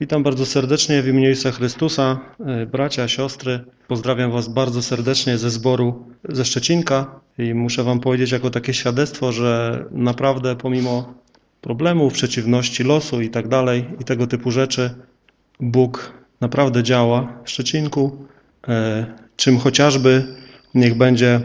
Witam bardzo serdecznie w imieniu Jezusa Chrystusa, e, bracia, siostry. Pozdrawiam Was bardzo serdecznie ze zboru ze Szczecinka i muszę Wam powiedzieć jako takie świadectwo, że naprawdę pomimo problemów, przeciwności losu i tak dalej i tego typu rzeczy, Bóg naprawdę działa w Szczecinku, e, czym chociażby niech będzie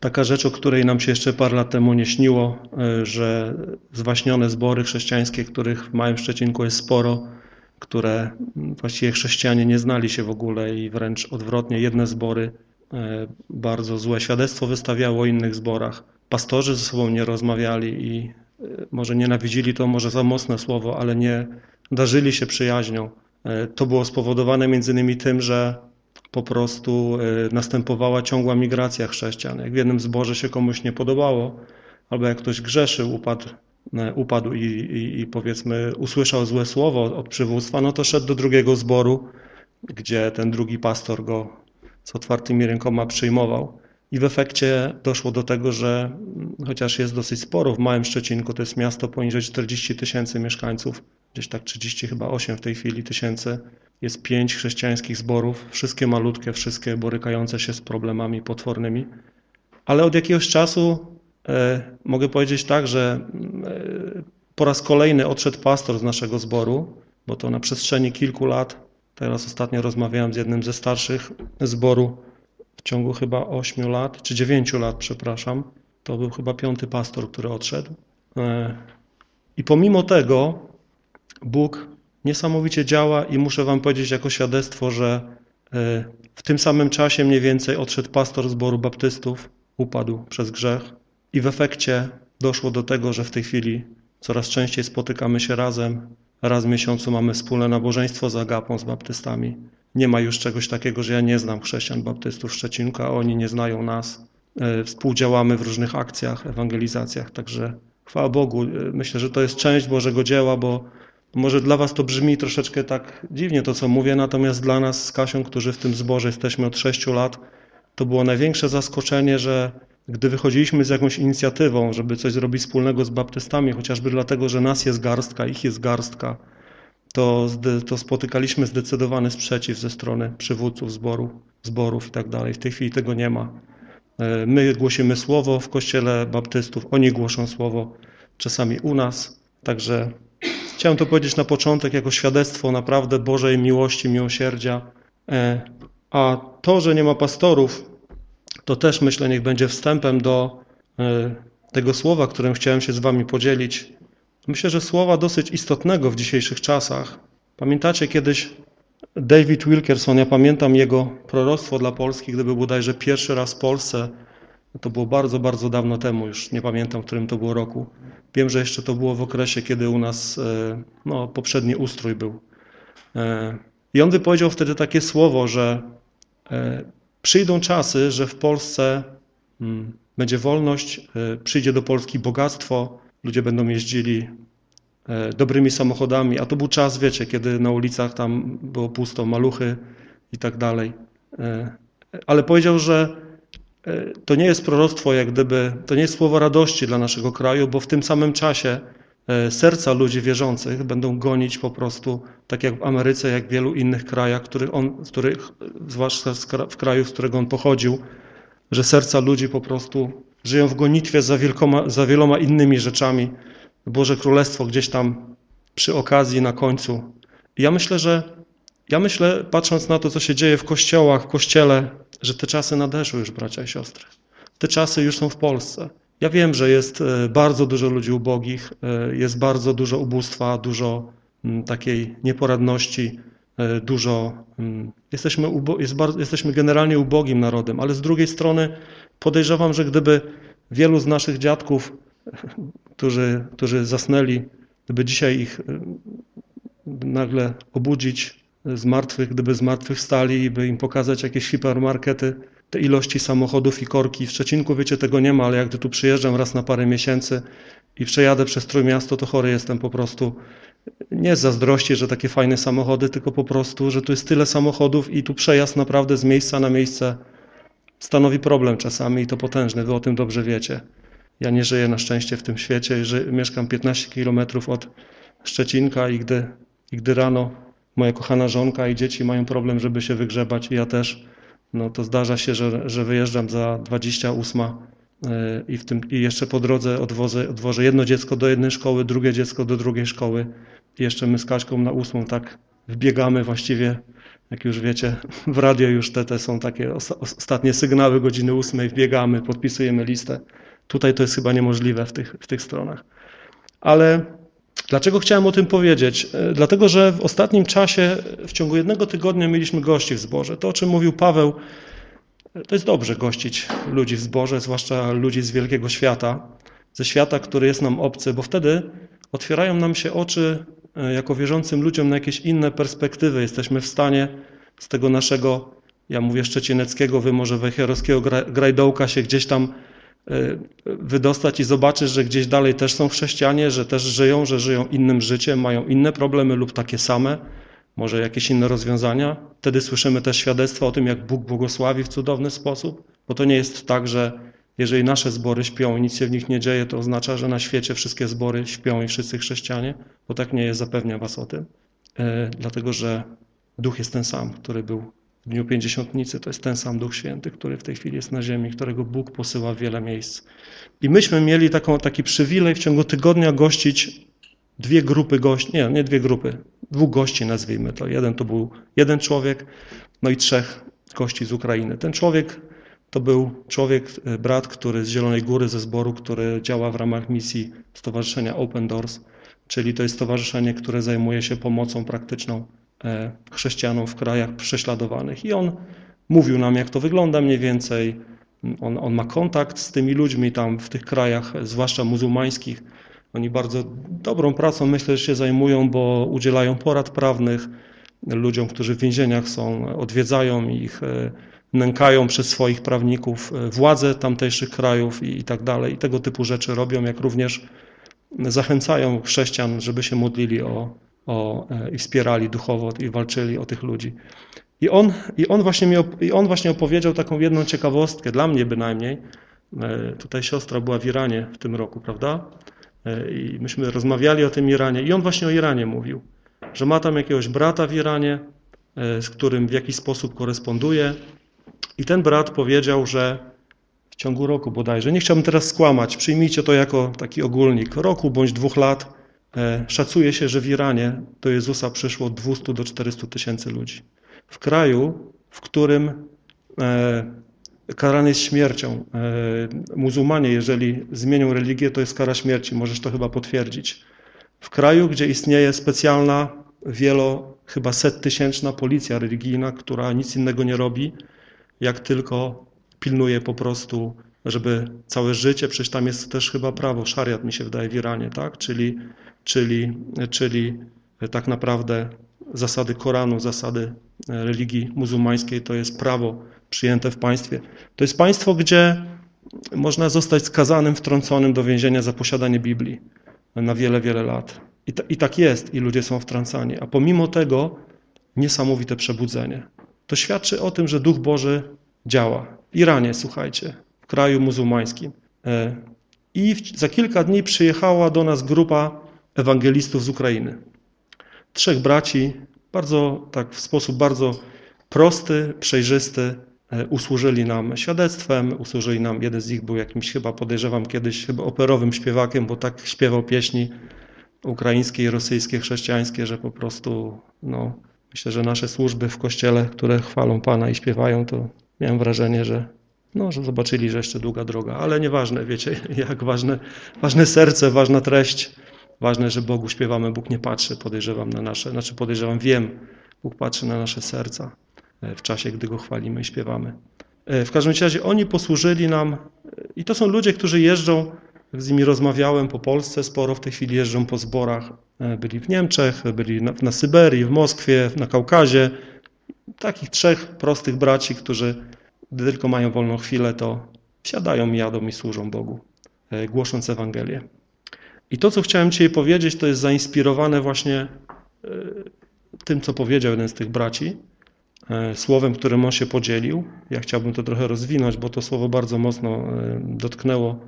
taka rzecz, o której nam się jeszcze parę lat temu nie śniło, e, że zwaśnione zbory chrześcijańskie, których w małym Szczecinku jest sporo, które właściwie chrześcijanie nie znali się w ogóle i wręcz odwrotnie, jedne zbory e, bardzo złe świadectwo wystawiało o innych zborach. Pastorzy ze sobą nie rozmawiali i e, może nienawidzili to może za mocne słowo, ale nie darzyli się przyjaźnią. E, to było spowodowane między innymi tym, że po prostu następowała ciągła migracja chrześcijan. Jak w jednym zborze się komuś nie podobało, albo jak ktoś grzeszył, upadł upadł i, i, i, powiedzmy usłyszał złe słowo od przywództwa, no to szedł do drugiego zboru, gdzie ten drugi pastor go z otwartymi rękoma przyjmował. I w efekcie doszło do tego, że chociaż jest dosyć sporo w Małym Szczecinku, to jest miasto poniżej 40 tysięcy mieszkańców, gdzieś tak 30 chyba 8 w tej chwili tysięcy, jest pięć chrześcijańskich zborów, wszystkie malutkie, wszystkie borykające się z problemami potwornymi. Ale od jakiegoś czasu E, mogę powiedzieć tak, że e, po raz kolejny odszedł pastor z naszego zboru, bo to na przestrzeni kilku lat, teraz ostatnio rozmawiałem z jednym ze starszych zboru, w ciągu chyba ośmiu lat, czy dziewięciu lat, przepraszam, to był chyba piąty pastor, który odszedł. E, I pomimo tego Bóg niesamowicie działa i muszę wam powiedzieć jako świadectwo, że w tym samym czasie mniej więcej odszedł pastor zboru baptystów, upadł przez grzech. I w efekcie doszło do tego, że w tej chwili coraz częściej spotykamy się razem. Raz w miesiącu mamy wspólne nabożeństwo z Agapą, z baptystami. Nie ma już czegoś takiego, że ja nie znam chrześcijan baptystów w Szczecinku, a oni nie znają nas. E, współdziałamy w różnych akcjach, ewangelizacjach, także chwała Bogu. E, myślę, że to jest część Bożego dzieła, bo może dla was to brzmi troszeczkę tak dziwnie to, co mówię, natomiast dla nas z Kasią, którzy w tym zborze jesteśmy od sześciu lat, to było największe zaskoczenie, że gdy wychodziliśmy z jakąś inicjatywą, żeby coś zrobić wspólnego z baptystami, chociażby dlatego, że nas jest garstka, ich jest garstka, to, to spotykaliśmy zdecydowany sprzeciw ze strony przywódców zborów, zborów i tak dalej. W tej chwili tego nie ma. E, my głosimy słowo w kościele baptystów, oni głoszą słowo czasami u nas. Także chciałem to powiedzieć na początek jako świadectwo naprawdę Bożej miłości, miłosierdzia. E, a to, że nie ma pastorów, to też myślę, niech będzie wstępem do e, tego słowa, którym chciałem się z wami podzielić. Myślę, że słowa dosyć istotnego w dzisiejszych czasach. Pamiętacie kiedyś David Wilkerson, ja pamiętam jego proroctwo dla Polski, gdyby bodajże pierwszy raz w Polsce, to było bardzo, bardzo dawno temu, już nie pamiętam, w którym to było roku. Wiem, że jeszcze to było w okresie, kiedy u nas e, no, poprzedni ustrój był. E, I on wypowiedział wtedy takie słowo, że Przyjdą czasy, że w Polsce hmm, będzie wolność, e, przyjdzie do Polski bogactwo, ludzie będą jeździli e, dobrymi samochodami, a to był czas, wiecie, kiedy na ulicach tam było pusto, maluchy i tak dalej. E, ale powiedział, że to nie jest proroctwo, jak gdyby, to nie jest słowo radości dla naszego kraju, bo w tym samym czasie serca ludzi wierzących będą gonić po prostu, tak jak w Ameryce, jak w wielu innych krajach, których on, których, zwłaszcza w kraju, z którego on pochodził, że serca ludzi po prostu żyją w gonitwie za, wielkoma, za wieloma innymi rzeczami. Boże Królestwo gdzieś tam przy okazji, na końcu. I ja myślę, że ja myślę, patrząc na to, co się dzieje w kościołach, w kościele, że te czasy nadeszły już, bracia i siostry. Te czasy już są w Polsce. Ja wiem, że jest e, bardzo dużo ludzi ubogich, e, jest bardzo dużo ubóstwa, dużo mm, takiej nieporadności, e, dużo. Mm, jesteśmy, jest bardzo, jesteśmy generalnie ubogim narodem, ale z drugiej strony podejrzewam, że gdyby wielu z naszych dziadków, którzy, którzy zasnęli, gdyby dzisiaj ich nagle obudzić z martwych, gdyby z martwych stali i by im pokazać jakieś hipermarkety, te ilości samochodów i korki. W Szczecinku, wiecie, tego nie ma, ale jak gdy tu przyjeżdżam raz na parę miesięcy i przejadę przez Trójmiasto, to chory jestem po prostu. Nie z zazdrości, że takie fajne samochody, tylko po prostu, że tu jest tyle samochodów i tu przejazd naprawdę z miejsca na miejsce stanowi problem czasami i to potężny, wy o tym dobrze wiecie. Ja nie żyję na szczęście w tym świecie, mieszkam 15 kilometrów od Szczecinka i gdy, i gdy rano moja kochana żonka i dzieci mają problem, żeby się wygrzebać ja też, no to zdarza się, że, że wyjeżdżam za 28 i, w tym, i jeszcze po drodze odwozę, odwożę jedno dziecko do jednej szkoły, drugie dziecko do drugiej szkoły i jeszcze my z Kaśką na ósmą tak wbiegamy właściwie, jak już wiecie, w radio już te, te są takie ostatnie sygnały godziny ósmej, wbiegamy, podpisujemy listę. Tutaj to jest chyba niemożliwe w tych, w tych stronach. Ale dlaczego chciałem o tym powiedzieć? E, dlatego, że w ostatnim czasie, w ciągu jednego tygodnia mieliśmy gości w zborze. To, o czym mówił Paweł, to jest dobrze gościć ludzi w zborze, zwłaszcza ludzi z wielkiego świata, ze świata, który jest nam obcy, bo wtedy otwierają nam się oczy e, jako wierzącym ludziom na jakieś inne perspektywy. Jesteśmy w stanie z tego naszego, ja mówię szczecineckiego, wy może wejherowskiego grajdołka się gdzieś tam e, wydostać i zobaczyć, że gdzieś dalej też są chrześcijanie, że też żyją, że żyją innym życiem, mają inne problemy lub takie same może jakieś inne rozwiązania. Wtedy słyszymy też świadectwa o tym, jak Bóg błogosławi w cudowny sposób, bo to nie jest tak, że jeżeli nasze zbory śpią i nic się w nich nie dzieje, to oznacza, że na świecie wszystkie zbory śpią i wszyscy chrześcijanie, bo tak nie jest, zapewniam was o tym. E, dlatego, że Duch jest ten sam, który był w Dniu Pięćdziesiątnicy, to jest ten sam Duch Święty, który w tej chwili jest na ziemi, którego Bóg posyła w wiele miejsc. I myśmy mieli taką, taki przywilej w ciągu tygodnia gościć dwie grupy gości, nie, nie dwie grupy, dwóch gości nazwijmy to. Jeden to był jeden człowiek, no i trzech gości z Ukrainy. Ten człowiek to był człowiek, e, brat, który z Zielonej Góry, ze zboru, który działa w ramach misji Stowarzyszenia Open Doors, czyli to jest stowarzyszenie, które zajmuje się pomocą praktyczną e, chrześcijanom w krajach prześladowanych. I on mówił nam, jak to wygląda mniej więcej. On, on ma kontakt z tymi ludźmi tam w tych krajach, zwłaszcza muzułmańskich, oni bardzo dobrą pracą myślę, że się zajmują, bo udzielają porad prawnych ludziom, którzy w więzieniach są, odwiedzają ich, e, nękają przez swoich prawników e, władze tamtejszych krajów i, i tak dalej. I tego typu rzeczy robią, jak również zachęcają chrześcijan, żeby się modlili o, o, e, i wspierali duchowo i walczyli o tych ludzi. I on, i, on właśnie mi, I on właśnie opowiedział taką jedną ciekawostkę, dla mnie bynajmniej. Tutaj siostra była w Iranie w tym roku, prawda? E, i myśmy rozmawiali o tym Iranie i on właśnie o Iranie mówił, że ma tam jakiegoś brata w Iranie, e, z którym w jakiś sposób koresponduje i ten brat powiedział, że w ciągu roku bodajże, nie chciałbym teraz skłamać, przyjmijcie to jako taki ogólnik, roku bądź dwóch lat, e, szacuje się, że w Iranie do Jezusa przyszło 200 do 400 tysięcy ludzi. W kraju, w którym karany jest śmiercią. E, muzułmanie, jeżeli zmienią religię, to jest kara śmierci, możesz to chyba potwierdzić. W kraju, gdzie istnieje specjalna, wielo, chyba settysięczna policja religijna, która nic innego nie robi, jak tylko pilnuje po prostu, żeby całe życie, przecież tam jest też chyba prawo, szariat mi się wydaje w Iranie, tak? czyli, czyli, czyli tak naprawdę zasady Koranu, zasady religii muzułmańskiej to jest prawo przyjęte w państwie. To jest państwo, gdzie można zostać skazanym, wtrąconym do więzienia za posiadanie Biblii na wiele, wiele lat. I, I, tak jest, i ludzie są wtrącani. A pomimo tego niesamowite przebudzenie. To świadczy o tym, że Duch Boży działa. W Iranie, słuchajcie, w kraju muzułmańskim. E, I za kilka dni przyjechała do nas grupa ewangelistów z Ukrainy. Trzech braci, bardzo tak w sposób bardzo prosty, przejrzysty, E, usłużyli nam świadectwem, usłużyli nam, jeden z nich był jakimś chyba, podejrzewam kiedyś, chyba operowym śpiewakiem, bo tak śpiewał pieśni ukraińskie i rosyjskie, chrześcijańskie, że po prostu, no, myślę, że nasze służby w kościele, które chwalą Pana i śpiewają, to miałem wrażenie, że no, że zobaczyli, że jeszcze długa droga, ale nieważne, wiecie, jak ważne, ważne serce, ważna treść, ważne, że Bogu śpiewamy, Bóg nie patrzy, podejrzewam na nasze, znaczy podejrzewam, wiem, Bóg patrzy na nasze serca. E, w czasie, gdy Go chwalimy i śpiewamy. E, w każdym razie oni posłużyli nam e, i to są ludzie, którzy jeżdżą, z nimi rozmawiałem po Polsce, sporo w tej chwili jeżdżą po zborach. Byli w Niemczech, byli na, na Syberii, w Moskwie, na Kaukazie. Takich trzech prostych braci, którzy gdy tylko mają wolną chwilę, to siadają, jadą i służą Bogu, głosząc Ewangelię. I to, co chciałem Ci powiedzieć, to jest zainspirowane właśnie tym, co powiedział jeden z tych braci, E, słowem, którym on się podzielił. Ja chciałbym to trochę rozwinąć, bo to słowo bardzo mocno e, dotknęło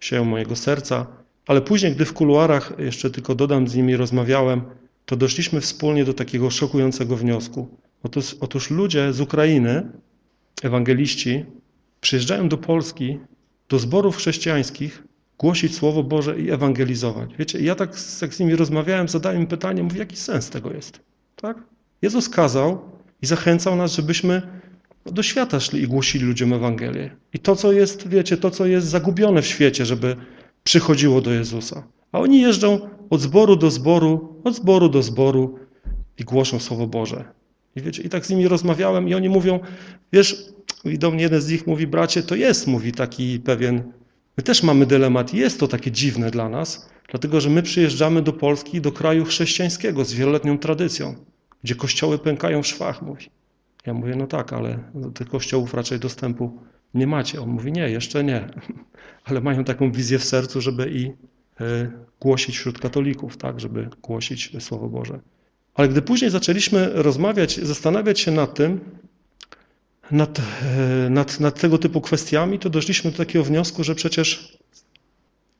się mojego serca. Ale później, gdy w kuluarach, jeszcze tylko dodam, z nimi rozmawiałem, to doszliśmy wspólnie do takiego szokującego wniosku. Otóż, otóż ludzie z Ukrainy, ewangeliści, przyjeżdżają do Polski, do zborów chrześcijańskich, głosić Słowo Boże i ewangelizować. Wiecie, ja tak jak z nimi rozmawiałem, zadałem im pytanie, mówię, jaki sens tego jest? Tak? Jezus kazał i zachęcał nas, żebyśmy do świata szli i głosili ludziom Ewangelię. I to, co jest, wiecie, to, co jest zagubione w świecie, żeby przychodziło do Jezusa. A oni jeżdżą od zboru do zboru, od zboru do zboru i głoszą Słowo Boże. I wiecie, i tak z nimi rozmawiałem i oni mówią, wiesz, i do mnie jeden z nich mówi, bracie, to jest, mówi taki pewien, my też mamy dylemat, jest to takie dziwne dla nas, dlatego, że my przyjeżdżamy do Polski, do kraju chrześcijańskiego z wieloletnią tradycją, gdzie kościoły pękają w szwach, mówi. Ja mówię, no tak, ale do tych kościołów raczej dostępu nie macie. On mówi, nie, jeszcze nie, ale mają taką wizję w sercu, żeby i e, głosić wśród katolików, tak, żeby głosić Słowo Boże. Ale gdy później zaczęliśmy rozmawiać, zastanawiać się nad tym, nad, nad, nad tego typu kwestiami, to doszliśmy do takiego wniosku, że przecież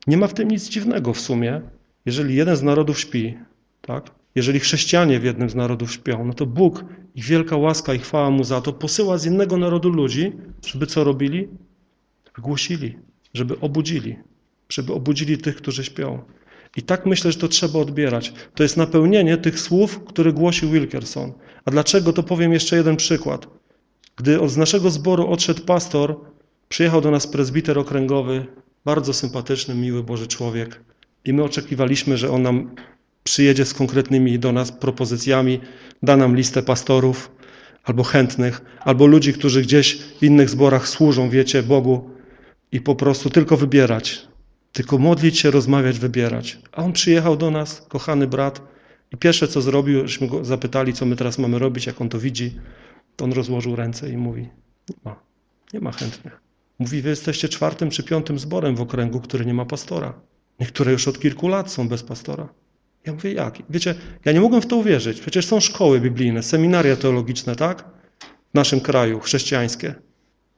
nie ma w tym nic dziwnego w sumie, jeżeli jeden z narodów śpi, tak? Jeżeli chrześcijanie w jednym z narodów śpią, no to Bóg i wielka łaska i chwała Mu za to posyła z innego narodu ludzi, żeby co robili? Głosili, żeby obudzili, żeby obudzili tych, którzy śpią. I tak myślę, że to trzeba odbierać. To jest napełnienie tych słów, które głosił Wilkerson. A dlaczego? To powiem jeszcze jeden przykład. Gdy z naszego zboru odszedł pastor, przyjechał do nas prezbiter okręgowy, bardzo sympatyczny, miły Boży człowiek. I my oczekiwaliśmy, że on nam przyjedzie z konkretnymi do nas propozycjami, da nam listę pastorów albo chętnych, albo ludzi, którzy gdzieś w innych zborach służą, wiecie, Bogu i po prostu tylko wybierać. Tylko modlić się, rozmawiać, wybierać. A on przyjechał do nas, kochany brat, i pierwsze co zrobił, żeśmy go zapytali, co my teraz mamy robić, jak on to widzi, to on rozłożył ręce i mówi, nie ma, nie ma chętnych. Mówi, wy jesteście czwartym czy piątym zborem w okręgu, który nie ma pastora. Niektóre już od kilku lat są bez pastora. Ja mówię, jak? Wiecie, ja nie mogłem w to uwierzyć. Przecież są szkoły biblijne, seminaria teologiczne, tak? W naszym kraju, chrześcijańskie.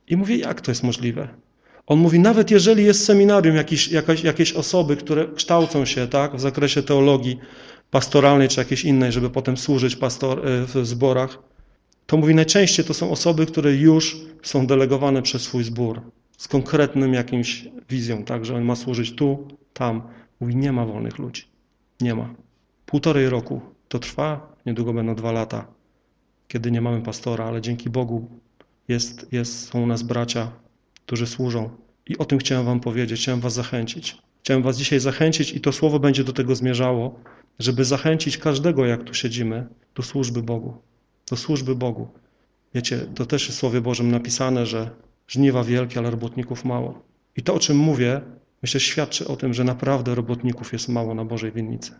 I mówię, jak to jest możliwe? On mówi, nawet jeżeli jest seminarium, jakaś, jakieś osoby, które kształcą się tak, w zakresie teologii pastoralnej czy jakiejś innej, żeby potem służyć pastor, e, w zborach, to mówi, najczęściej to są osoby, które już są delegowane przez swój zbór z konkretnym jakimś wizją, tak, że on ma służyć tu, tam. Mówi, nie ma wolnych ludzi. Nie ma. Półtorej roku to trwa, niedługo będą dwa lata, kiedy nie mamy pastora, ale dzięki Bogu jest, jest, są u nas bracia, którzy służą. I o tym chciałem wam powiedzieć, chciałem was zachęcić. Chciałem was dzisiaj zachęcić i to słowo będzie do tego zmierzało, żeby zachęcić każdego, jak tu siedzimy, do służby Bogu. Do służby Bogu. Wiecie, to też jest w Słowie Bożym napisane, że żniwa wielkie, ale robotników mało. I to, o czym mówię, myślę, świadczy o tym, że naprawdę robotników jest mało na Bożej winnicy.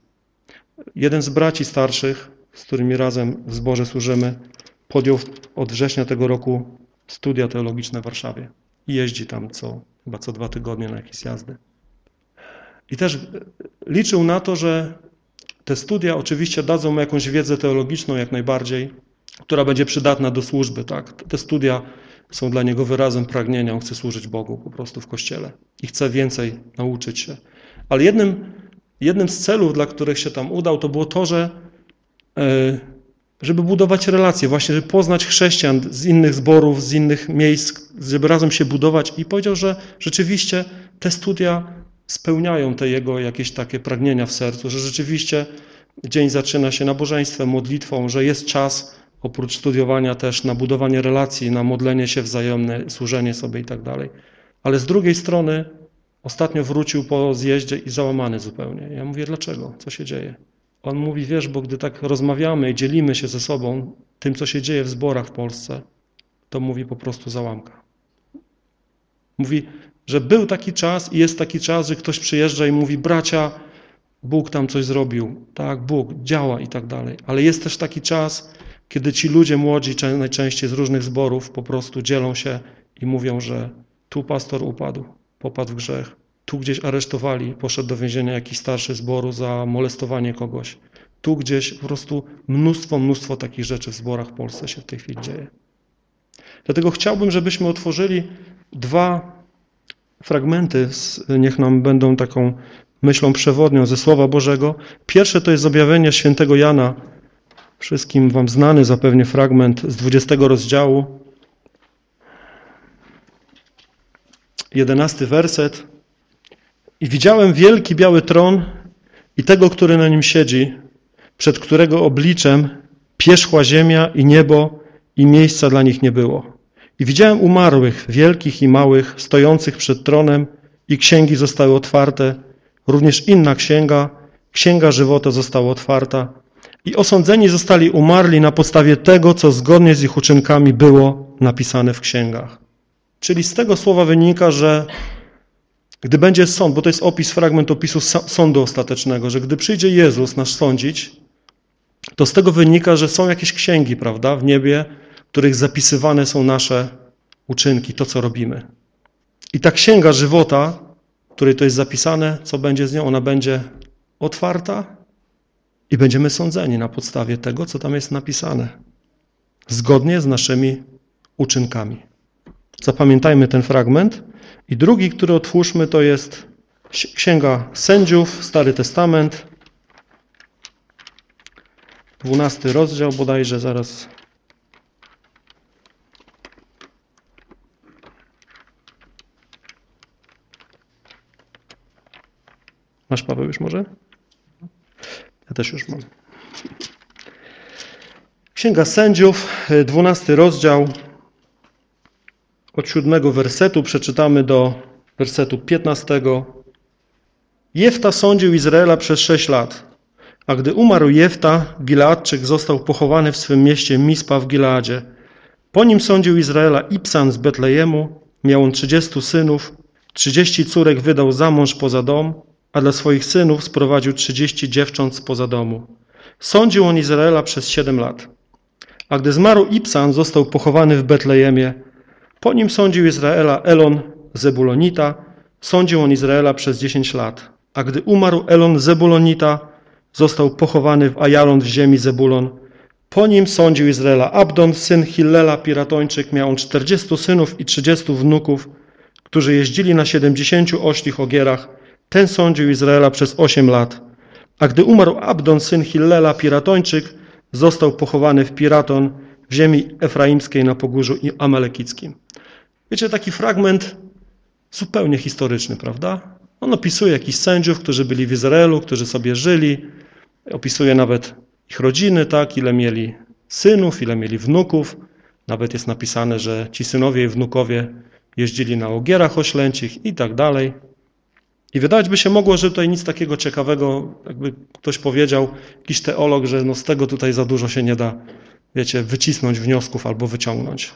Jeden z braci starszych, z którymi razem w zborze służymy, podjął od września tego roku studia teologiczne w Warszawie. I jeździ tam co, chyba co dwa tygodnie na jakieś jazdy. I też liczył na to, że te studia oczywiście dadzą mu jakąś wiedzę teologiczną jak najbardziej, która będzie przydatna do służby. Tak? Te studia są dla niego wyrazem pragnienia. On chce służyć Bogu po prostu w Kościele i chce więcej nauczyć się. Ale jednym, jednym z celów, dla których się tam udał, to było to, że e, żeby budować relacje, właśnie, żeby poznać chrześcijan z innych zborów, z innych miejsc, żeby razem się budować i powiedział, że rzeczywiście te studia spełniają te jego jakieś takie pragnienia w sercu, że rzeczywiście dzień zaczyna się nabożeństwem, modlitwą, że jest czas oprócz studiowania też na budowanie relacji, na modlenie się wzajemne, służenie sobie i tak dalej. Ale z drugiej strony ostatnio wrócił po zjeździe i załamany zupełnie. Ja mówię, dlaczego? Co się dzieje? On mówi, wiesz, bo gdy tak rozmawiamy i dzielimy się ze sobą tym, co się dzieje w zborach w Polsce, to mówi po prostu załamka. Mówi, że był taki czas i jest taki czas, że ktoś przyjeżdża i mówi, bracia, Bóg tam coś zrobił, tak, Bóg działa i tak dalej. Ale jest też taki czas, kiedy ci ludzie młodzi, najczęściej z różnych zborów, po prostu dzielą się i mówią, że tu pastor upadł, popadł w grzech, tu gdzieś aresztowali, poszedł do więzienia jakiś starszy zboru za molestowanie kogoś. Tu gdzieś po prostu mnóstwo, mnóstwo takich rzeczy w zborach w Polsce się w tej chwili dzieje. Dlatego chciałbym, żebyśmy otworzyli dwa fragmenty, niech nam będą taką myślą przewodnią ze Słowa Bożego. Pierwsze to jest objawienie świętego Jana, wszystkim wam znany zapewnie fragment z 20 rozdziału. Jedenasty werset. I widziałem wielki biały tron i tego, który na nim siedzi, przed którego obliczem pierzchła ziemia i niebo i miejsca dla nich nie było. I widziałem umarłych, wielkich i małych, stojących przed tronem i księgi zostały otwarte. Również inna księga, księga żywota została otwarta. I osądzeni zostali umarli na podstawie tego, co zgodnie z ich uczynkami było napisane w księgach. Czyli z tego słowa wynika, że gdy będzie sąd, bo to jest opis, fragment opisu sądu ostatecznego, że gdy przyjdzie Jezus nas sądzić, to z tego wynika, że są jakieś księgi, prawda, w niebie, w których zapisywane są nasze uczynki, to co robimy. I ta księga żywota, w której to jest zapisane, co będzie z nią, ona będzie otwarta i będziemy sądzeni na podstawie tego, co tam jest napisane, zgodnie z naszymi uczynkami. Zapamiętajmy ten fragment. I drugi, który otwórzmy, to jest Księga Sędziów, Stary Testament, dwunasty rozdział bodajże, zaraz Masz Paweł już może? Ja też już mam. Księga Sędziów, dwunasty rozdział, od siódmego wersetu przeczytamy do wersetu piętnastego. Jefta sądził Izraela przez sześć lat, a gdy umarł Jefta, Gileadczyk został pochowany w swym mieście Mispa w Gileadzie. Po nim sądził Izraela Ipsan z Betlejemu, miał on trzydziestu synów, trzydzieści córek wydał za mąż poza dom, a dla swoich synów sprowadził trzydzieści dziewcząt spoza domu. Sądził on Izraela przez siedem lat. A gdy zmarł Ipsan, został pochowany w Betlejemie, po nim sądził Izraela Elon Zebulonita, sądził on Izraela przez dziesięć lat. A gdy umarł Elon Zebulonita, został pochowany w Ajalon w ziemi Zebulon. Po nim sądził Izraela Abdon, syn Hillela, piratończyk. Miał on czterdziestu synów i trzydziestu wnuków, którzy jeździli na siedemdziesięciu oślich ogierach. Ten sądził Izraela przez osiem lat. A gdy umarł Abdon, syn Hillela, piratończyk, został pochowany w Piraton w ziemi efraimskiej na pogórzu amalekickim. Wiecie, taki fragment zupełnie historyczny, prawda? On opisuje jakichś sędziów, którzy byli w Izraelu, którzy sobie żyli, opisuje nawet ich rodziny, tak, ile mieli synów, ile mieli wnuków. Nawet jest napisane, że ci synowie i wnukowie jeździli na ogierach oślęcich i tak dalej. I wydawać by się mogło, że tutaj nic takiego ciekawego, jakby ktoś powiedział, jakiś teolog, że no z tego tutaj za dużo się nie da, wiecie, wycisnąć wniosków albo wyciągnąć.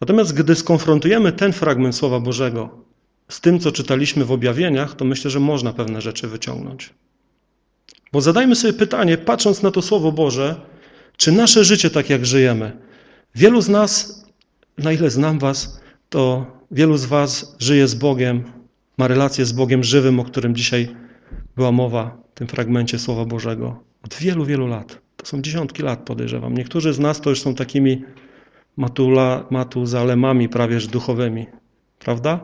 Natomiast gdy skonfrontujemy ten fragment Słowa Bożego z tym, co czytaliśmy w objawieniach, to myślę, że można pewne rzeczy wyciągnąć. Bo zadajmy sobie pytanie, patrząc na to Słowo Boże, czy nasze życie tak jak żyjemy? Wielu z nas, na ile znam was, to wielu z was żyje z Bogiem, ma relację z Bogiem żywym, o którym dzisiaj była mowa w tym fragmencie Słowa Bożego. Od wielu, wielu lat. To są dziesiątki lat, podejrzewam. Niektórzy z nas to już są takimi matula, matuzalemami prawie że duchowymi. Prawda?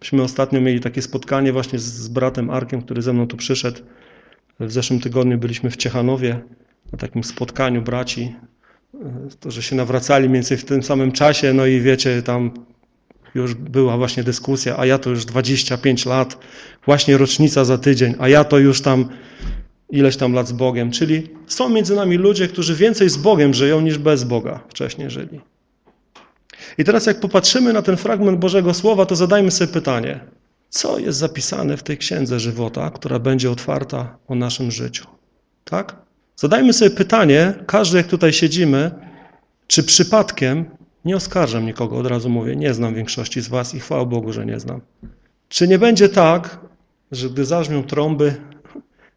Myśmy ostatnio mieli takie spotkanie właśnie z, z bratem Arkiem, który ze mną tu przyszedł. W zeszłym tygodniu byliśmy w Ciechanowie na takim spotkaniu braci, to, że się nawracali mniej więcej w tym samym czasie, no i wiecie, tam już była właśnie dyskusja, a ja to już 25 lat, właśnie rocznica za tydzień, a ja to już tam ileś tam lat z Bogiem. Czyli są między nami ludzie, którzy więcej z Bogiem żyją niż bez Boga wcześniej żyli. I teraz jak popatrzymy na ten fragment Bożego Słowa, to zadajmy sobie pytanie, co jest zapisane w tej księdze żywota, która będzie otwarta o naszym życiu. Tak? Zadajmy sobie pytanie, każdy jak tutaj siedzimy, czy przypadkiem, nie oskarżam nikogo, od razu mówię, nie znam większości z was i chwała Bogu, że nie znam. Czy nie będzie tak, że gdy zażmią trąby,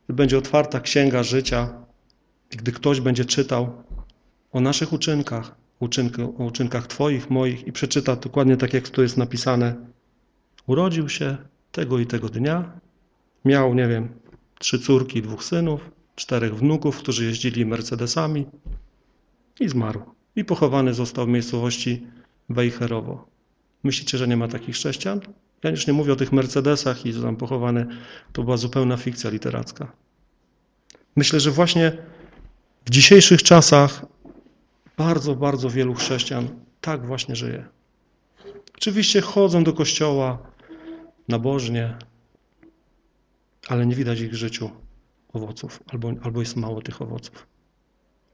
gdy będzie otwarta księga życia i gdy ktoś będzie czytał o naszych uczynkach, uczynku, o uczynkach Twoich, moich i przeczyta dokładnie tak, jak tu jest napisane. Urodził się tego i tego dnia, miał, nie wiem, trzy córki, dwóch synów, czterech wnuków, którzy jeździli Mercedesami i zmarł. I pochowany został w miejscowości Wejherowo. Myślicie, że nie ma takich chrześcijan? Ja już nie mówię o tych Mercedesach i tam pochowany, to była zupełna fikcja literacka. Myślę, że właśnie w dzisiejszych czasach bardzo, bardzo wielu chrześcijan tak właśnie żyje. Oczywiście chodzą do kościoła nabożnie, ale nie widać ich w życiu owoców, albo, albo jest mało tych owoców.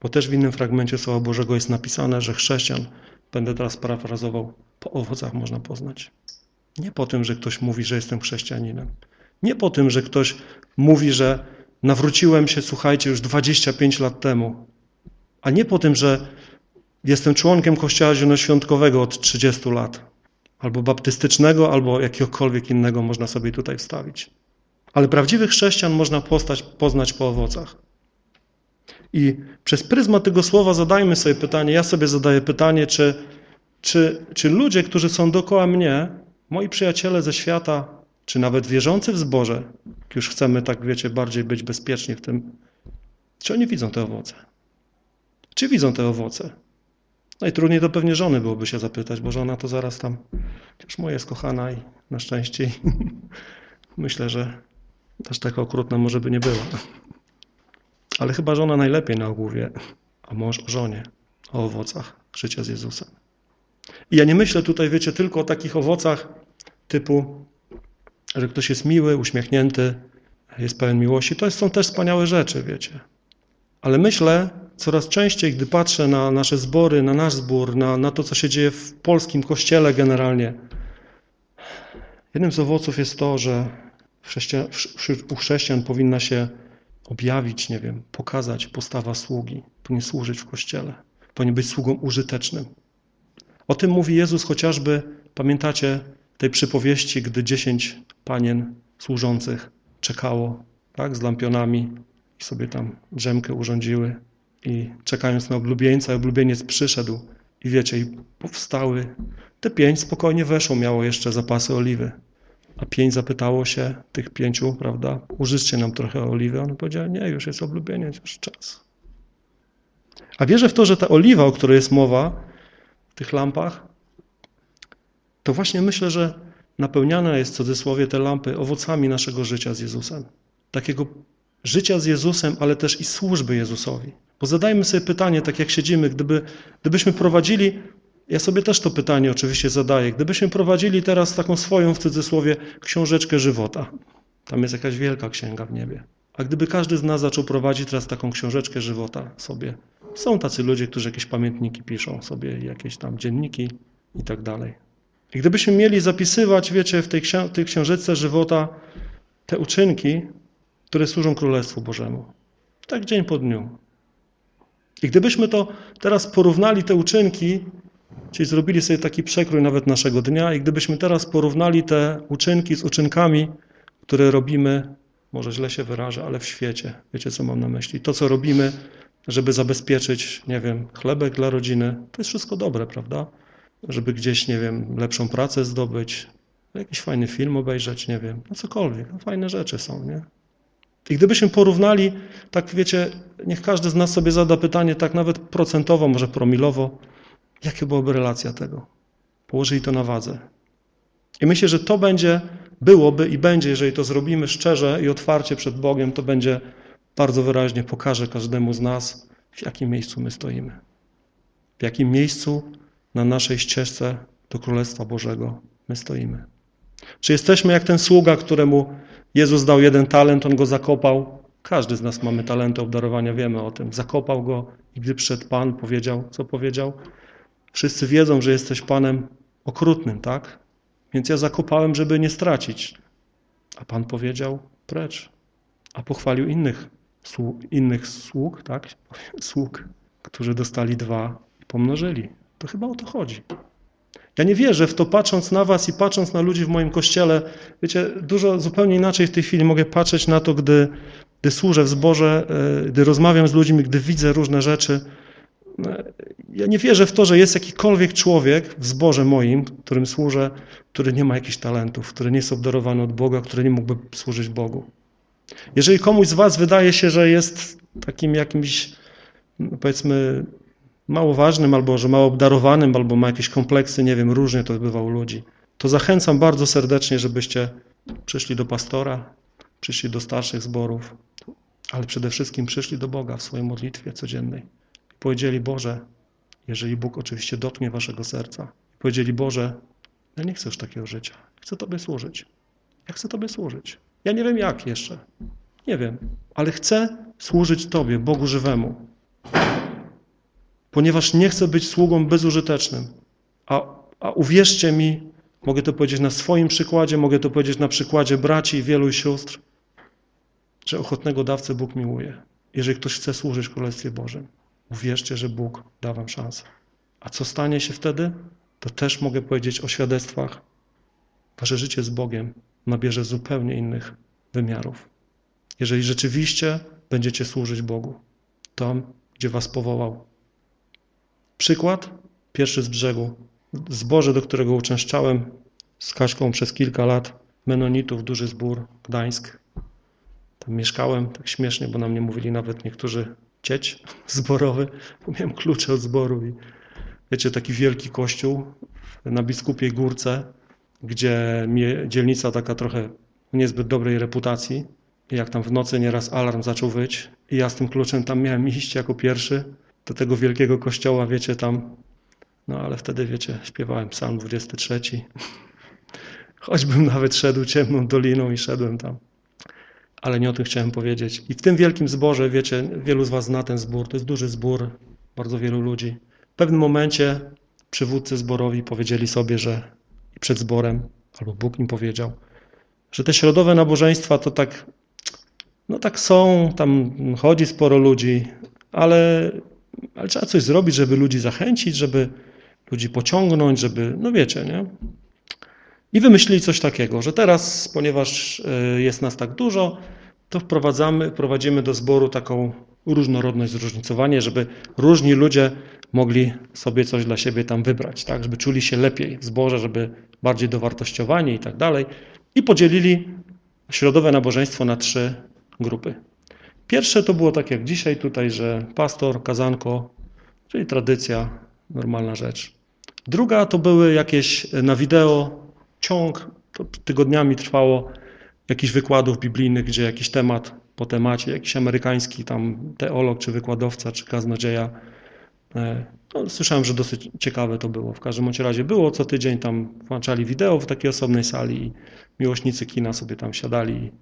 Bo też w innym fragmencie Słowa Bożego jest napisane, że chrześcijan, będę teraz parafrazował, po owocach można poznać. Nie po tym, że ktoś mówi, że jestem chrześcijaninem. Nie po tym, że ktoś mówi, że nawróciłem się, słuchajcie, już 25 lat temu. A nie po tym, że jestem członkiem Kościoła Zielonoświątkowego od 30 lat. Albo baptystycznego, albo jakiegokolwiek innego można sobie tutaj wstawić. Ale prawdziwych chrześcijan można postać, poznać po owocach. I przez pryzmat tego słowa zadajmy sobie pytanie, ja sobie zadaję pytanie, czy, czy, czy ludzie, którzy są dookoła mnie, moi przyjaciele ze świata, czy nawet wierzący w zboże, już chcemy tak, wiecie, bardziej być bezpieczni w tym, czy oni widzą te owoce? Czy widzą te owoce? Najtrudniej to pewnie żony byłoby się zapytać, bo żona to zaraz tam, chociaż moja jest kochana i na szczęście myślę, że aż taka okrutna może by nie była. Ale chyba żona najlepiej na ogół wie, a mąż o żonie, o owocach życia z Jezusem. I ja nie myślę tutaj, wiecie, tylko o takich owocach typu, że ktoś jest miły, uśmiechnięty, jest pełen miłości. To są też wspaniałe rzeczy, wiecie. Ale myślę coraz częściej, gdy patrzę na nasze zbory, na nasz zbór, na, na to, co się dzieje w polskim kościele generalnie, jednym z owoców jest to, że u chrześcijan powinna się objawić, nie wiem, pokazać postawa sługi. Powinien służyć w kościele. Powinien być sługą użytecznym. O tym mówi Jezus chociażby, pamiętacie tej przypowieści, gdy dziesięć panien służących czekało tak, z lampionami i sobie tam drzemkę urządziły i czekając na oblubieńca, oblubieniec przyszedł i wiecie, i powstały. Te pięć spokojnie weszło, miało jeszcze zapasy oliwy. A pięć zapytało się tych pięciu, prawda, użyczcie nam trochę oliwy. One powiedziały, nie, już jest oblubieniec, już czas. A wierzę w to, że ta oliwa, o której jest mowa w tych lampach, to właśnie myślę, że napełniana jest w cudzysłowie te lampy owocami naszego życia z Jezusem. Takiego życia z Jezusem, ale też i służby Jezusowi. Bo zadajmy sobie pytanie, tak jak siedzimy, gdyby, gdybyśmy prowadzili, ja sobie też to pytanie oczywiście zadaję, gdybyśmy prowadzili teraz taką swoją w cudzysłowie książeczkę żywota, tam jest jakaś wielka księga w niebie, a gdyby każdy z nas zaczął prowadzić teraz taką książeczkę żywota sobie, są tacy ludzie, którzy jakieś pamiętniki piszą sobie, jakieś tam dzienniki i tak dalej. I gdybyśmy mieli zapisywać, wiecie, w tej, tej książeczce żywota te uczynki, które służą Królestwu Bożemu, tak dzień po dniu, i gdybyśmy to teraz porównali te uczynki, czyli zrobili sobie taki przekrój nawet naszego dnia i gdybyśmy teraz porównali te uczynki z uczynkami, które robimy, może źle się wyrażę, ale w świecie. Wiecie, co mam na myśli? To, co robimy, żeby zabezpieczyć, nie wiem, chlebek dla rodziny, to jest wszystko dobre, prawda? Żeby gdzieś, nie wiem, lepszą pracę zdobyć, jakiś fajny film obejrzeć, nie wiem, no cokolwiek. No fajne rzeczy są, nie? I gdybyśmy porównali, tak wiecie, niech każdy z nas sobie zada pytanie, tak nawet procentowo, może promilowo, jakie byłaby relacja tego? Położyli to na wadze. I myślę, że to będzie, byłoby i będzie, jeżeli to zrobimy szczerze i otwarcie przed Bogiem, to będzie bardzo wyraźnie pokaże każdemu z nas, w jakim miejscu my stoimy. W jakim miejscu na naszej ścieżce do Królestwa Bożego my stoimy. Czy jesteśmy jak ten sługa, któremu Jezus dał jeden talent, on go zakopał. Każdy z nas mamy talenty obdarowania, wiemy o tym. Zakopał go i gdy przyszedł Pan, powiedział, co powiedział? Wszyscy wiedzą, że jesteś Panem okrutnym, tak? Więc ja zakopałem, żeby nie stracić. A Pan powiedział, precz. A pochwalił innych, innych sług, tak? Sług, którzy dostali dwa i pomnożyli. To chyba o to chodzi. Ja nie wierzę w to, patrząc na was i patrząc na ludzi w moim kościele. Wiecie, dużo zupełnie inaczej w tej chwili mogę patrzeć na to, gdy, gdy służę w zborze, e, gdy rozmawiam z ludźmi, gdy widzę różne rzeczy. E, ja nie wierzę w to, że jest jakikolwiek człowiek w zborze moim, którym służę, który nie ma jakichś talentów, który nie jest obdarowany od Boga, który nie mógłby służyć Bogu. Jeżeli komuś z was wydaje się, że jest takim jakimś, no powiedzmy, mało ważnym, albo że mało obdarowanym, albo ma jakieś kompleksy, nie wiem, różnie to bywa u ludzi. to zachęcam bardzo serdecznie, żebyście przyszli do pastora, przyszli do starszych zborów, ale przede wszystkim przyszli do Boga w swojej modlitwie codziennej powiedzieli, Boże, jeżeli Bóg oczywiście dotknie waszego serca, powiedzieli, Boże, ja nie chcę już takiego życia, chcę Tobie służyć. Ja chcę Tobie służyć. Ja nie wiem jak jeszcze, nie wiem, ale chcę służyć Tobie, Bogu żywemu, ponieważ nie chcę być sługą bezużytecznym. A, a uwierzcie mi, mogę to powiedzieć na swoim przykładzie, mogę to powiedzieć na przykładzie braci i wielu sióstr, że ochotnego dawcę Bóg miłuje. Jeżeli ktoś chce służyć Królestwie Bożym, uwierzcie, że Bóg da wam szansę. A co stanie się wtedy? To też mogę powiedzieć o świadectwach. Wasze życie z Bogiem nabierze zupełnie innych wymiarów. Jeżeli rzeczywiście będziecie służyć Bogu, tam, gdzie was powołał. Przykład, pierwszy z brzegu. Zboże, do którego uczęszczałem z Kaśką przez kilka lat, Menonitów, duży zbór, Gdańsk. Tam mieszkałem, tak śmiesznie, bo na mnie mówili nawet niektórzy cieć zborowy, bo miałem klucze od zboru i wiecie, taki wielki kościół na Biskupiej Górce, gdzie dzielnica taka trochę niezbyt dobrej reputacji. I jak tam w nocy nieraz alarm zaczął wyć i ja z tym kluczem tam miałem iść jako pierwszy do tego wielkiego kościoła, wiecie, tam no ale wtedy, wiecie, śpiewałem psalm 23. Choćbym nawet szedł ciemną doliną i szedłem tam. Ale nie o tym chciałem powiedzieć. I w tym wielkim zborze, wiecie, wielu z was zna ten zbór, to jest duży zbór, bardzo wielu ludzi. W pewnym momencie przywódcy zborowi powiedzieli sobie, że przed zborem, albo Bóg im powiedział, że te środowe nabożeństwa to tak, no tak są, tam chodzi sporo ludzi, ale, ale trzeba coś zrobić, żeby ludzi zachęcić, żeby ludzi pociągnąć, żeby, no wiecie, nie? I wymyślili coś takiego, że teraz, ponieważ e, jest nas tak dużo, to wprowadzamy, wprowadzimy do zboru taką różnorodność, zróżnicowanie, żeby różni ludzie mogli sobie coś dla siebie tam wybrać, tak, żeby czuli się lepiej w zborze, żeby bardziej dowartościowani i tak dalej. I podzielili środowe nabożeństwo na trzy grupy. Pierwsze to było tak jak dzisiaj tutaj, że pastor, kazanko, czyli tradycja, normalna rzecz. Druga to były jakieś na wideo ciąg, to tygodniami trwało jakichś wykładów biblijnych, gdzie jakiś temat po temacie, jakiś amerykański tam teolog, czy wykładowca, czy kaznodzieja. E, no, słyszałem, że dosyć ciekawe to było. W każdym razie było co tydzień tam włączali wideo w takiej osobnej sali i miłośnicy kina sobie tam siadali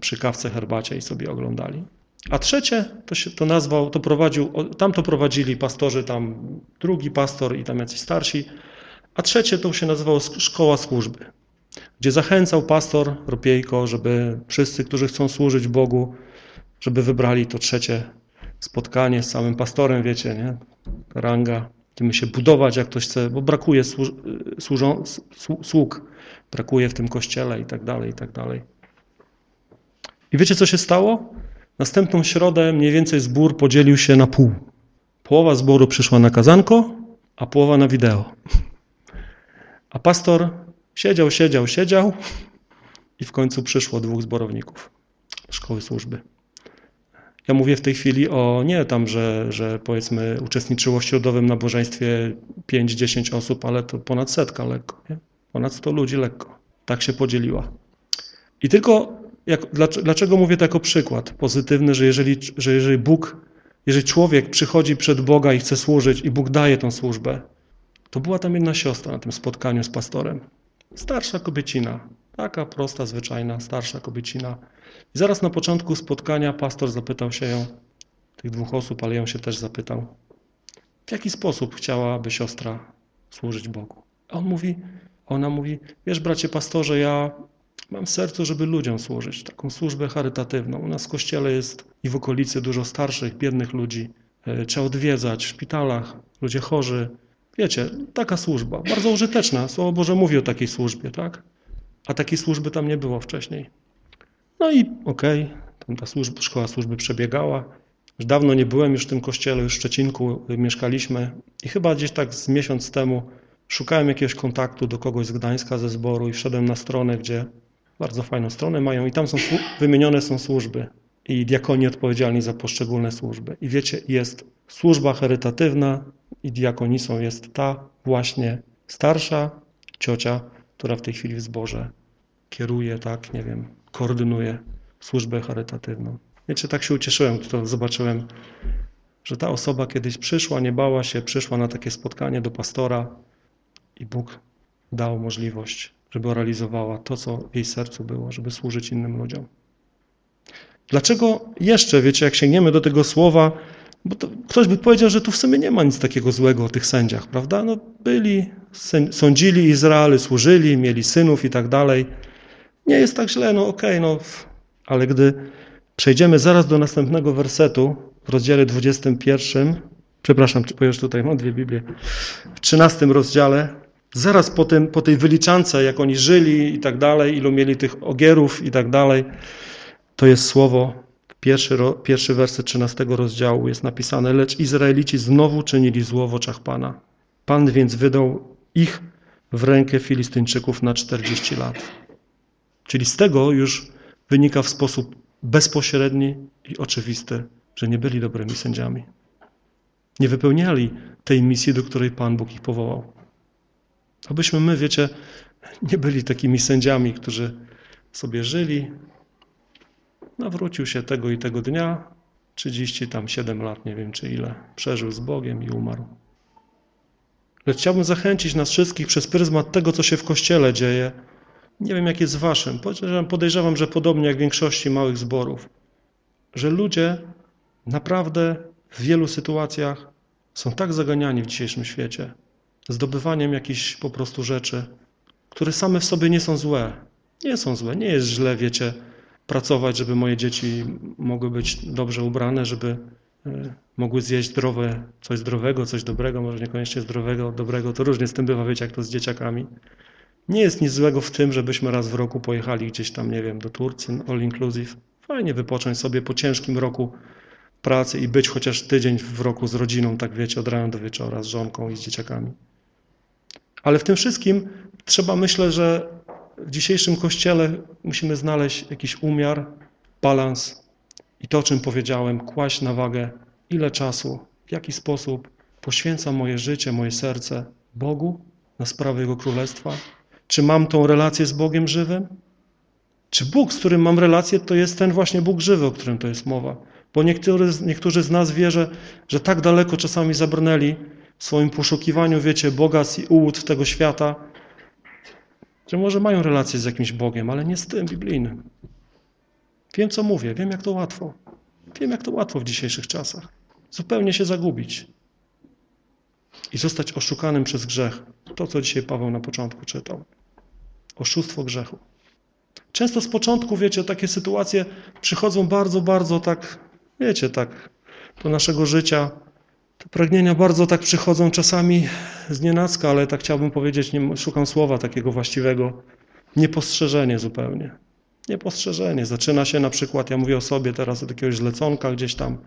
przy kawce, herbacie i sobie oglądali. A trzecie to się to nazwał, to prowadził, tam to prowadzili pastorzy, tam drugi pastor i tam jacyś starsi, a trzecie to się nazywało Szkoła Służby gdzie zachęcał pastor Ropiejko, żeby wszyscy, którzy chcą służyć Bogu, żeby wybrali to trzecie spotkanie z samym pastorem, wiecie, nie? Ranga, chcemy się budować, jak ktoś chce, bo brakuje służą, sług, brakuje w tym kościele i tak dalej, i tak dalej. I wiecie, co się stało? Następną środę mniej więcej zbór podzielił się na pół. Połowa zboru przyszła na kazanko, a połowa na wideo. A pastor Siedział, siedział, siedział i w końcu przyszło dwóch zborowników szkoły służby. Ja mówię w tej chwili o nie tam, że, że powiedzmy uczestniczyło w środowym nabożeństwie 5-10 osób, ale to ponad setka lekko, nie? ponad 100 ludzi lekko. Tak się podzieliła. I tylko jak, dlaczego mówię to jako przykład pozytywny, że jeżeli, że jeżeli Bóg, jeżeli człowiek przychodzi przed Boga i chce służyć i Bóg daje tą służbę, to była tam jedna siostra na tym spotkaniu z pastorem. Starsza kobiecina, taka prosta, zwyczajna, starsza kobiecina. I zaraz na początku spotkania pastor zapytał się ją, tych dwóch osób, ale ją się też zapytał, w jaki sposób chciałaby siostra służyć Bogu. A on mówi, ona mówi, wiesz bracie pastorze, ja mam w sercu, żeby ludziom służyć, taką służbę charytatywną. U nas w kościele jest i w okolicy dużo starszych, biednych ludzi. E, trzeba odwiedzać w szpitalach, ludzie chorzy, Wiecie, taka służba, bardzo użyteczna. Słowo Boże mówi o takiej służbie, tak? A takiej służby tam nie było wcześniej. No i okej, okay, tam ta służba, szkoła służby przebiegała. Już dawno nie byłem już w tym kościele, już w Szczecinku mieszkaliśmy i chyba gdzieś tak z miesiąc temu szukałem jakiegoś kontaktu do kogoś z Gdańska ze zboru i wszedłem na stronę, gdzie bardzo fajną stronę mają i tam są wymienione są służby i diakoni odpowiedzialni za poszczególne służby. I wiecie, jest służba charytatywna, i diakonisą jest ta właśnie starsza ciocia, która w tej chwili w zborze kieruje, tak, nie wiem, koordynuje służbę charytatywną. Wiecie, tak się ucieszyłem, gdy to zobaczyłem, że ta osoba kiedyś przyszła, nie bała się, przyszła na takie spotkanie do pastora i Bóg dał możliwość, żeby realizowała to, co w jej sercu było, żeby służyć innym ludziom. Dlaczego jeszcze, wiecie, jak sięgniemy do tego słowa, bo ktoś by powiedział, że tu w sumie nie ma nic takiego złego o tych sędziach, prawda? No byli, sądzili Izrael, służyli, mieli synów i tak dalej. Nie jest tak źle, no okej, okay, no, ale gdy przejdziemy zaraz do następnego wersetu w rozdziale 21, przepraszam, już tutaj mam dwie Biblie, w 13 rozdziale, zaraz po, tym, po tej wyliczance, jak oni żyli i tak dalej, ilu mieli tych ogierów i tak dalej, to jest słowo, pierwszy, pierwszy werset 13 rozdziału jest napisane, lecz Izraelici znowu czynili zło w oczach Pana. Pan więc wydał ich w rękę Filistyńczyków na 40 lat. Czyli z tego już wynika w sposób bezpośredni i oczywisty, że nie byli dobrymi sędziami. Nie wypełniali tej misji, do której Pan Bóg ich powołał. Abyśmy my, wiecie, nie byli takimi sędziami, którzy sobie żyli, nawrócił się tego i tego dnia, 30 tam 7 lat, nie wiem czy ile, przeżył z Bogiem i umarł. Lecz chciałbym zachęcić nas wszystkich przez pryzmat tego, co się w Kościele dzieje. Nie wiem, jak jest waszym. Podejrzewam, że podobnie jak w większości małych zborów, że ludzie naprawdę w wielu sytuacjach są tak zaganiani w dzisiejszym świecie, zdobywaniem jakichś po prostu rzeczy, które same w sobie nie są złe. Nie są złe, nie jest źle, wiecie, pracować, żeby moje dzieci mogły być dobrze ubrane, żeby e, mogły zjeść zdrowe, coś zdrowego, coś dobrego, może niekoniecznie zdrowego, dobrego, to różnie z tym bywa, wiecie, jak to z dzieciakami. Nie jest nic złego w tym, żebyśmy raz w roku pojechali gdzieś tam, nie wiem, do Turcji, all inclusive. Fajnie wypocząć sobie po ciężkim roku pracy i być chociaż tydzień w roku z rodziną, tak wiecie, od rana do wieczora, z żonką i z dzieciakami. Ale w tym wszystkim trzeba, myślę, że w dzisiejszym Kościele musimy znaleźć jakiś umiar, balans i to, o czym powiedziałem, kłaść na wagę, ile czasu, w jaki sposób poświęcam moje życie, moje serce Bogu na sprawę Jego Królestwa. Czy mam tą relację z Bogiem żywym? Czy Bóg, z którym mam relację, to jest ten właśnie Bóg żywy, o którym to jest mowa? Bo niektórzy, niektórzy z nas wierzą, że tak daleko czasami zabrnęli w swoim poszukiwaniu, wiecie, bogactw i ułód tego świata, że może mają relację z jakimś Bogiem, ale nie z tym biblijnym. Wiem, co mówię, wiem, jak to łatwo. Wiem, jak to łatwo w dzisiejszych czasach. Zupełnie się zagubić i zostać oszukanym przez grzech. To, co dzisiaj Paweł na początku czytał. Oszustwo grzechu. Często z początku, wiecie, takie sytuacje przychodzą bardzo, bardzo tak, wiecie, tak do naszego życia, te pragnienia bardzo tak przychodzą czasami z nienacka, ale tak chciałbym powiedzieć, nie, szukam słowa takiego właściwego, niepostrzeżenie zupełnie. Niepostrzeżenie. Zaczyna się na przykład, ja mówię o sobie teraz, od jakiegoś zleconka gdzieś tam,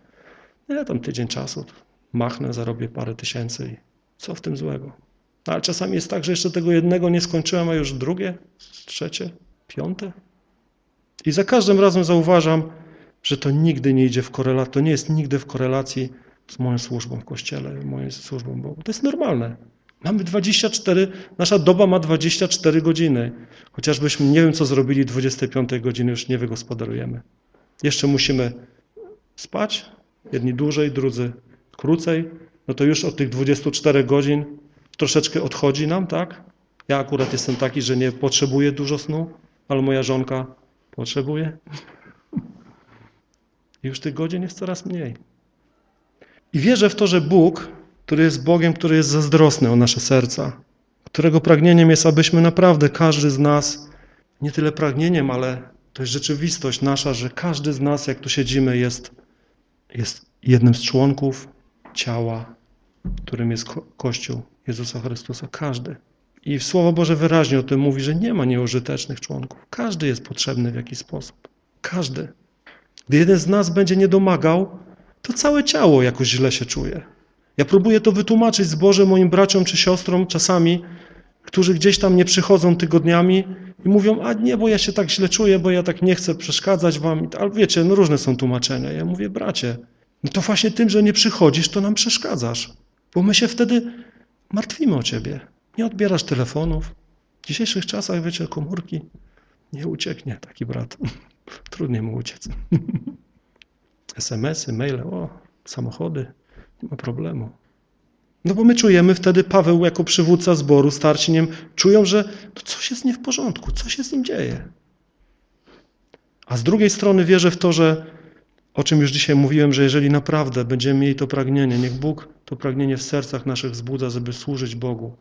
ja tam tydzień czasu machnę, zarobię parę tysięcy i co w tym złego? No, ale czasami jest tak, że jeszcze tego jednego nie skończyłem, a już drugie, trzecie, piąte. I za każdym razem zauważam, że to nigdy nie idzie w korelacji, to nie jest nigdy w korelacji z moją służbą w Kościele, moją służbą Bogu. To jest normalne. Mamy 24, nasza doba ma 24 godziny. Chociażbyśmy nie wiem, co zrobili 25 godziny, już nie wygospodarujemy. Jeszcze musimy spać, jedni dłużej, drudzy krócej, no to już od tych 24 godzin troszeczkę odchodzi nam, tak? Ja akurat jestem taki, że nie potrzebuję dużo snu, ale moja żonka potrzebuje. I już tych godzin jest coraz mniej. I wierzę w to, że Bóg, który jest Bogiem, który jest zazdrosny o nasze serca, którego pragnieniem jest, abyśmy naprawdę, każdy z nas, nie tyle pragnieniem, ale to jest rzeczywistość nasza, że każdy z nas, jak tu siedzimy, jest, jest jednym z członków ciała, którym jest Kościół Jezusa Chrystusa. Każdy. I Słowo Boże wyraźnie o tym mówi, że nie ma nieużytecznych członków. Każdy jest potrzebny w jakiś sposób. Każdy. Gdy jeden z nas będzie nie domagał, to całe ciało jakoś źle się czuje. Ja próbuję to wytłumaczyć zboże moim braciom czy siostrom czasami, którzy gdzieś tam nie przychodzą tygodniami i mówią, a nie, bo ja się tak źle czuję, bo ja tak nie chcę przeszkadzać wam. Ale wiecie, no różne są tłumaczenia. Ja mówię, bracie, no to właśnie tym, że nie przychodzisz, to nam przeszkadzasz. Bo my się wtedy martwimy o ciebie. Nie odbierasz telefonów, W dzisiejszych czasach, wiecie, komórki nie ucieknie taki brat. Trudniej mu uciec. SMS-y, maile, o, samochody, nie ma problemu. No bo my czujemy wtedy, Paweł jako przywódca zboru, starsi nim, czują, że to coś jest nie w porządku, co się z nim dzieje. A z drugiej strony wierzę w to, że o czym już dzisiaj mówiłem, że jeżeli naprawdę będziemy mieli to pragnienie, niech Bóg to pragnienie w sercach naszych wzbudza, żeby służyć Bogu.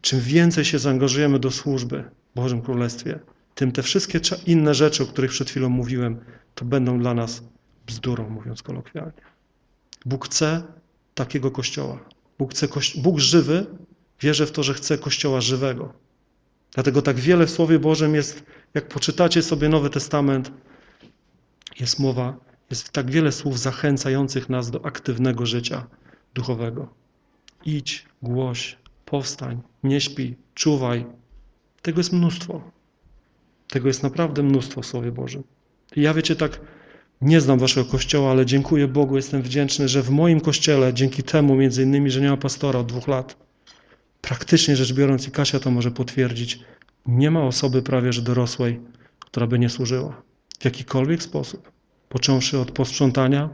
Czym więcej się zaangażujemy do służby w Bożym Królestwie, tym te wszystkie inne rzeczy, o których przed chwilą mówiłem, to będą dla nas bzdurą, mówiąc kolokwialnie. Bóg chce takiego Kościoła. Bóg, chce kości Bóg żywy, wierzę w to, że chce Kościoła żywego. Dlatego tak wiele w Słowie Bożym jest, jak poczytacie sobie Nowy Testament, jest mowa, jest tak wiele słów zachęcających nas do aktywnego życia duchowego. Idź, głoś, powstań, nie śpi, czuwaj. Tego jest mnóstwo. Tego jest naprawdę mnóstwo w Słowie Bożym. I ja wiecie, tak nie znam waszego kościoła, ale dziękuję Bogu, jestem wdzięczny, że w moim kościele, dzięki temu między innymi, że nie ma pastora od dwóch lat, praktycznie rzecz biorąc, i Kasia to może potwierdzić, nie ma osoby prawie że dorosłej, która by nie służyła w jakikolwiek sposób. Począwszy od posprzątania,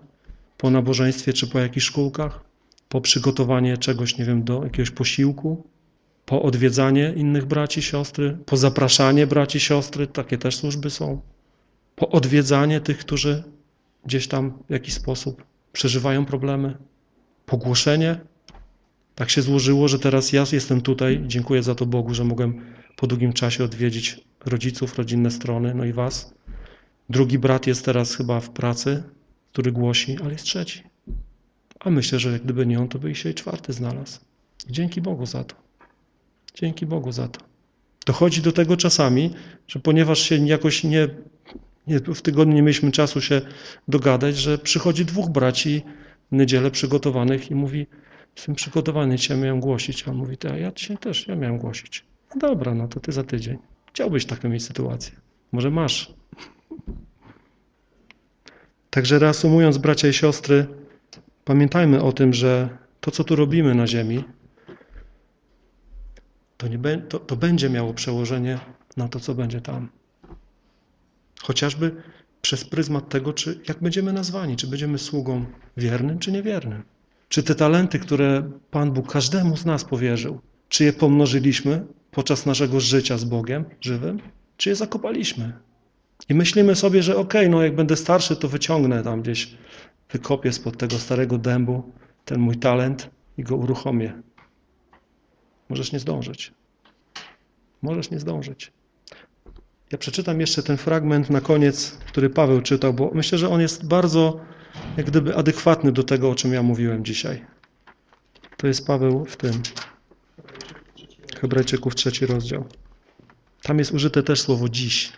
po nabożeństwie czy po jakichś szkółkach, po przygotowanie czegoś, nie wiem, do jakiegoś posiłku, po odwiedzanie innych braci, siostry, po zapraszanie braci, siostry, takie też służby są, po odwiedzanie tych, którzy gdzieś tam w jakiś sposób przeżywają problemy, pogłoszenie. Tak się złożyło, że teraz ja jestem tutaj. Dziękuję za to Bogu, że mogłem po długim czasie odwiedzić rodziców, rodzinne strony, no i was. Drugi brat jest teraz chyba w pracy, który głosi, ale jest trzeci. A myślę, że gdyby nie on, to by się i czwarty znalazł. Dzięki Bogu za to. Dzięki Bogu za to. Dochodzi do tego czasami, że ponieważ się jakoś nie, nie, w tygodniu nie mieliśmy czasu się dogadać, że przychodzi dwóch braci w niedzielę przygotowanych i mówi, jestem przygotowany, dzisiaj miałem głosić. A on mówi, a ja dzisiaj też, ja miałem głosić. No dobra, no to ty za tydzień. Chciałbyś taką mieć sytuację. Może masz. Także reasumując, bracia i siostry, pamiętajmy o tym, że to, co tu robimy na ziemi, to, nie, to, to będzie miało przełożenie na to, co będzie tam. Chociażby przez pryzmat tego, czy jak będziemy nazwani, czy będziemy sługą wiernym, czy niewiernym. Czy te talenty, które Pan Bóg każdemu z nas powierzył, czy je pomnożyliśmy podczas naszego życia z Bogiem żywym, czy je zakopaliśmy? I myślimy sobie, że okej, okay, no jak będę starszy, to wyciągnę tam gdzieś, wykopię spod tego starego dębu ten mój talent i go uruchomię. Możesz nie zdążyć. Możesz nie zdążyć. Ja przeczytam jeszcze ten fragment na koniec, który Paweł czytał, bo myślę, że on jest bardzo jak gdyby adekwatny do tego, o czym ja mówiłem dzisiaj. To jest Paweł w tym. Hebrajczyków trzeci rozdział. Tam jest użyte też słowo dziś.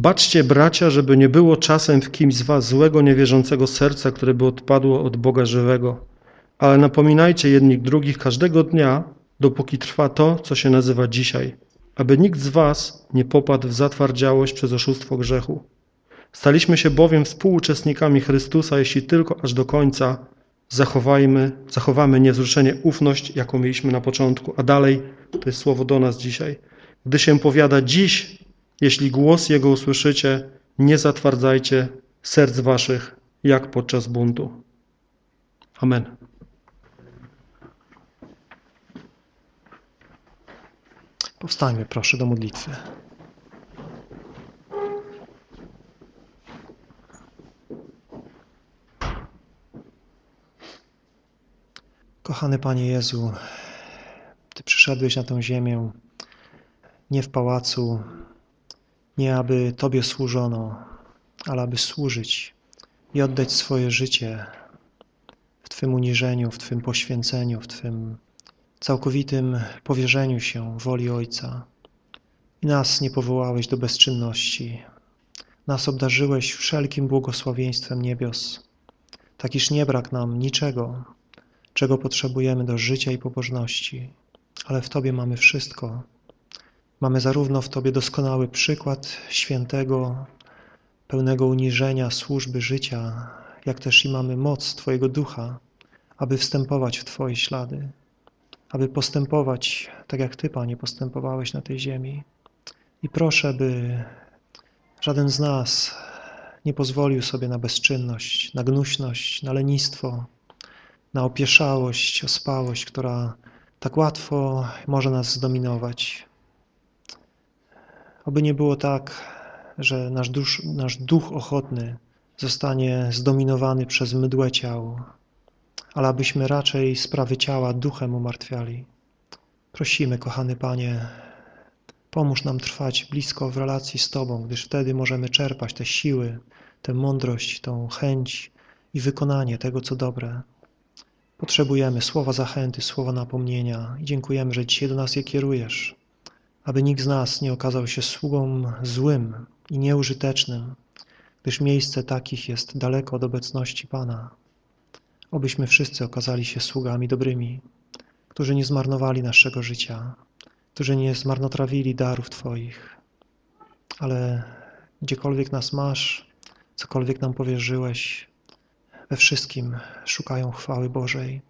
Baczcie, bracia, żeby nie było czasem w kimś z was złego, niewierzącego serca, które by odpadło od Boga żywego. Ale napominajcie jednych drugich każdego dnia, dopóki trwa to, co się nazywa dzisiaj, aby nikt z was nie popadł w zatwardziałość przez oszustwo grzechu. Staliśmy się bowiem współuczestnikami Chrystusa, jeśli tylko aż do końca zachowajmy, zachowamy niewzruszenie ufność, jaką mieliśmy na początku. A dalej, to jest słowo do nas dzisiaj. Gdy się powiada dziś, jeśli głos Jego usłyszycie, nie zatwardzajcie serc waszych, jak podczas buntu. Amen. Powstańmy proszę do modlitwy. Kochany Panie Jezu, Ty przyszedłeś na tę ziemię nie w pałacu, nie aby Tobie służono, ale aby służyć i oddać swoje życie w Twym uniżeniu, w Twym poświęceniu, w Twym całkowitym powierzeniu się woli Ojca. I nas nie powołałeś do bezczynności. Nas obdarzyłeś wszelkim błogosławieństwem niebios, tak iż nie brak nam niczego, czego potrzebujemy do życia i pobożności, ale w Tobie mamy wszystko Mamy zarówno w Tobie doskonały przykład świętego, pełnego uniżenia, służby życia, jak też i mamy moc Twojego Ducha, aby wstępować w Twoje ślady, aby postępować tak, jak Ty, Panie, postępowałeś na tej ziemi. I proszę, by żaden z nas nie pozwolił sobie na bezczynność, na gnuśność, na lenistwo, na opieszałość, ospałość, która tak łatwo może nas zdominować. Oby nie było tak, że nasz, dusz, nasz duch ochotny zostanie zdominowany przez mydłe ciało, ale abyśmy raczej sprawy ciała duchem umartwiali. Prosimy, kochany Panie, pomóż nam trwać blisko w relacji z Tobą, gdyż wtedy możemy czerpać te siły, tę mądrość, tą chęć i wykonanie tego, co dobre. Potrzebujemy słowa zachęty, słowa napomnienia i dziękujemy, że dzisiaj do nas je kierujesz, aby nikt z nas nie okazał się sługą złym i nieużytecznym, gdyż miejsce takich jest daleko od obecności Pana. Obyśmy wszyscy okazali się sługami dobrymi, którzy nie zmarnowali naszego życia, którzy nie zmarnotrawili darów Twoich, ale gdziekolwiek nas masz, cokolwiek nam powierzyłeś, we wszystkim szukają chwały Bożej.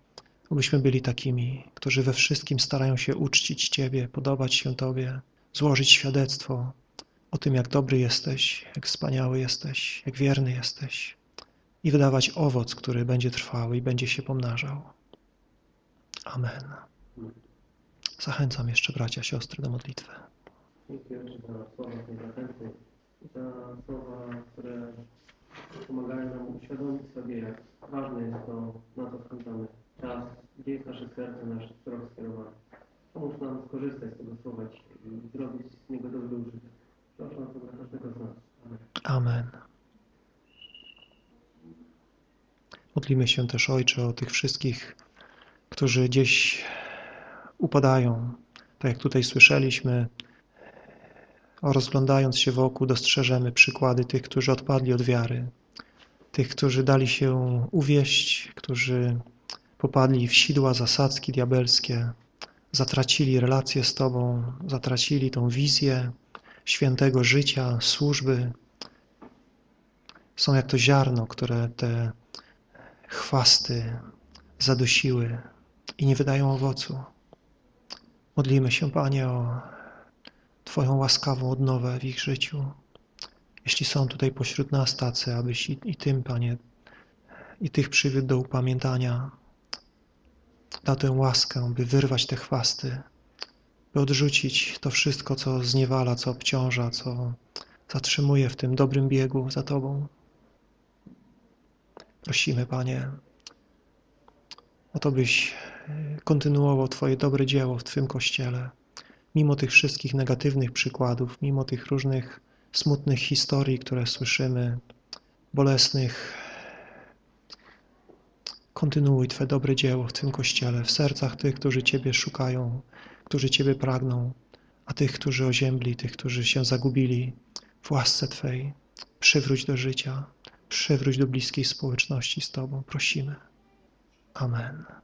Obyśmy byli takimi, którzy we wszystkim starają się uczcić Ciebie, podobać się Tobie, złożyć świadectwo o tym, jak dobry jesteś, jak wspaniały jesteś, jak wierny jesteś i wydawać owoc, który będzie trwały i będzie się pomnażał. Amen. Zachęcam jeszcze bracia, siostry do modlitwy. Dziękuję za słowa tej zachęty, za słowa, które pomagają nam uświadomić sobie, jak ważne jest to, na co spędzamy czas, gdzie jest nasze serce, nasz wzrok skierowany. Pomóż nam skorzystać z tego słowa i zrobić z niego dobry użytek. Proszę o to dla każdego z nas. Amen. Amen. Modlimy się też, Ojcze, o tych wszystkich, którzy gdzieś upadają. Tak jak tutaj słyszeliśmy, rozglądając się wokół, dostrzeżemy przykłady tych, którzy odpadli od wiary, tych, którzy dali się uwieść, którzy popadli w sidła zasadzki diabelskie, zatracili relacje z Tobą, zatracili tą wizję świętego życia, służby. Są jak to ziarno, które te chwasty zadusiły i nie wydają owocu. Modlimy się, Panie, o Twoją łaskawą odnowę w ich życiu. Jeśli są tutaj pośród nas tacy, abyś i, i tym, Panie, i tych przywiódł do upamiętania, dał tę łaskę, by wyrwać te chwasty, by odrzucić to wszystko, co zniewala, co obciąża, co zatrzymuje w tym dobrym biegu za Tobą. Prosimy, Panie, o to, byś kontynuował Twoje dobre dzieło w Twym Kościele, mimo tych wszystkich negatywnych przykładów, mimo tych różnych smutnych historii, które słyszymy, bolesnych. Kontynuuj Twe dobre dzieło w Twym Kościele, w sercach tych, którzy Ciebie szukają, którzy Ciebie pragną, a tych, którzy oziębli, tych, którzy się zagubili w łasce Twej. Przywróć do życia, przywróć do bliskiej społeczności z Tobą. Prosimy. Amen.